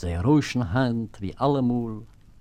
sei ruhischen Hand wie allemal